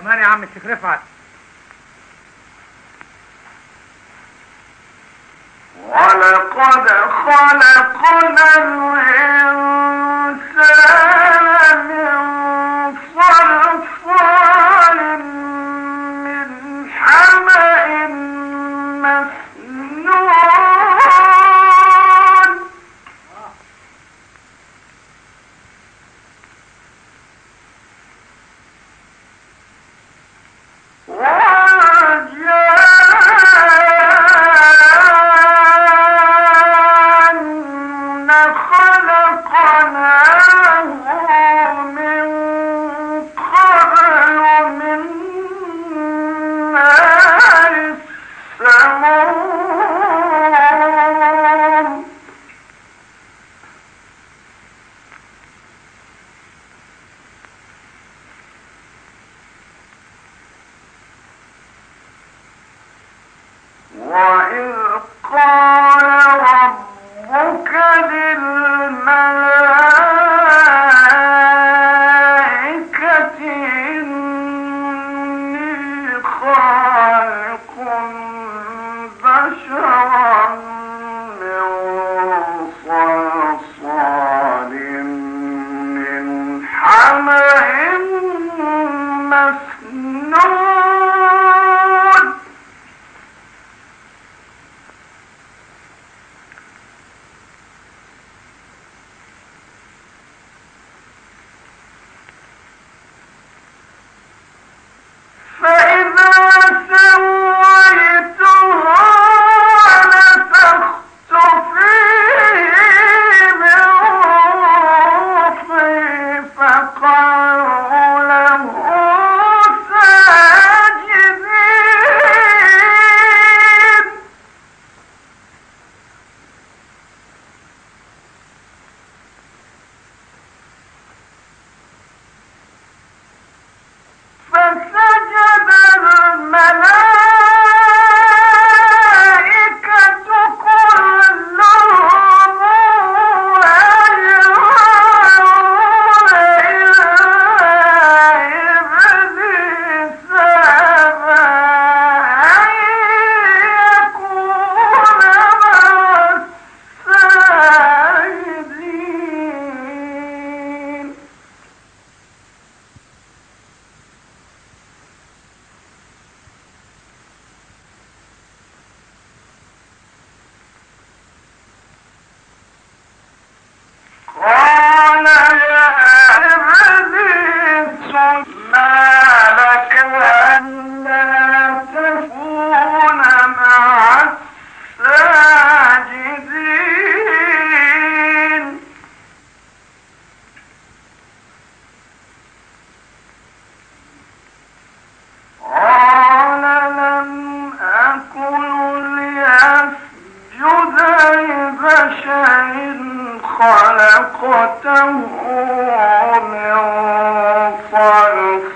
كمان يا عم الشيخ رفعت. ولقد خلقنا الهند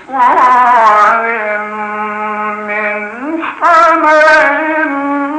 بصال من حمل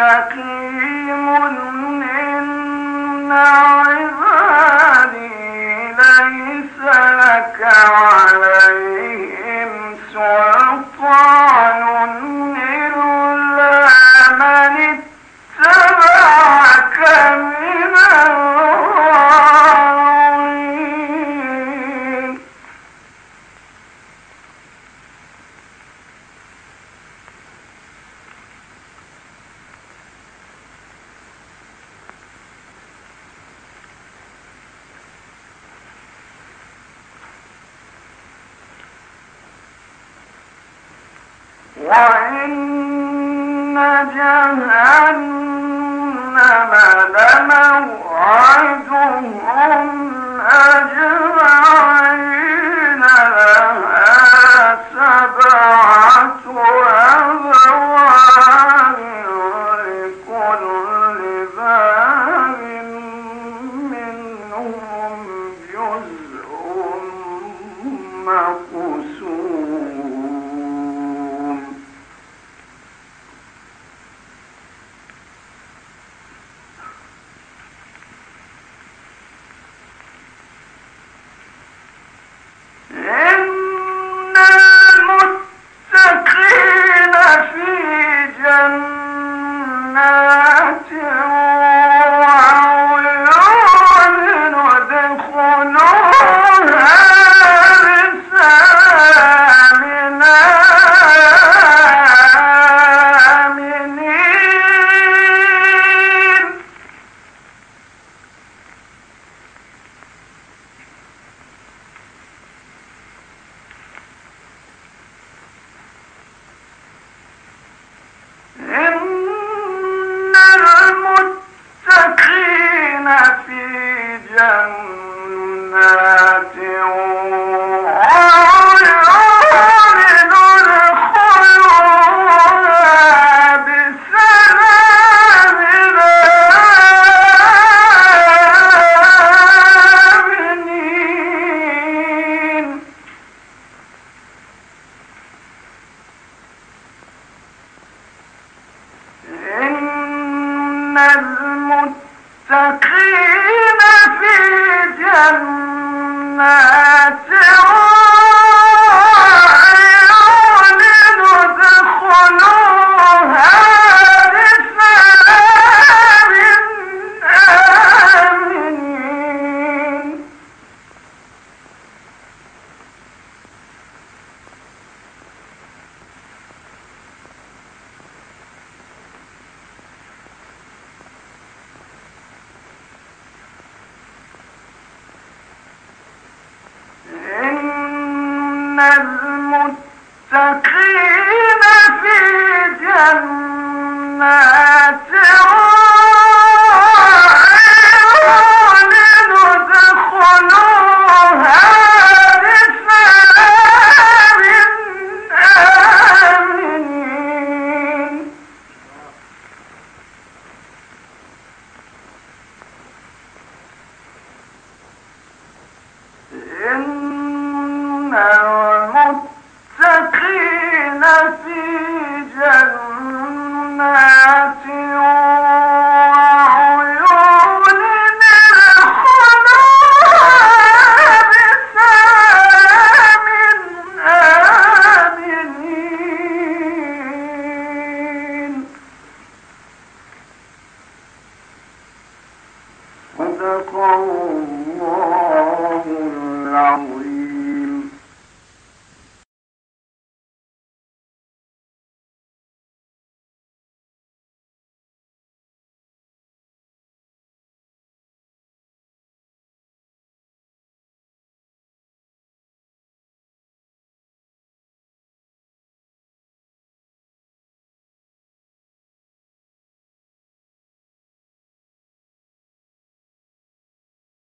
مستقيم إن عبادي ليس عليهم سلطان. وإن جهنم لموعدهم أجمعين لها سبعة أبواب لكل منهم جزء مقوم. حاكم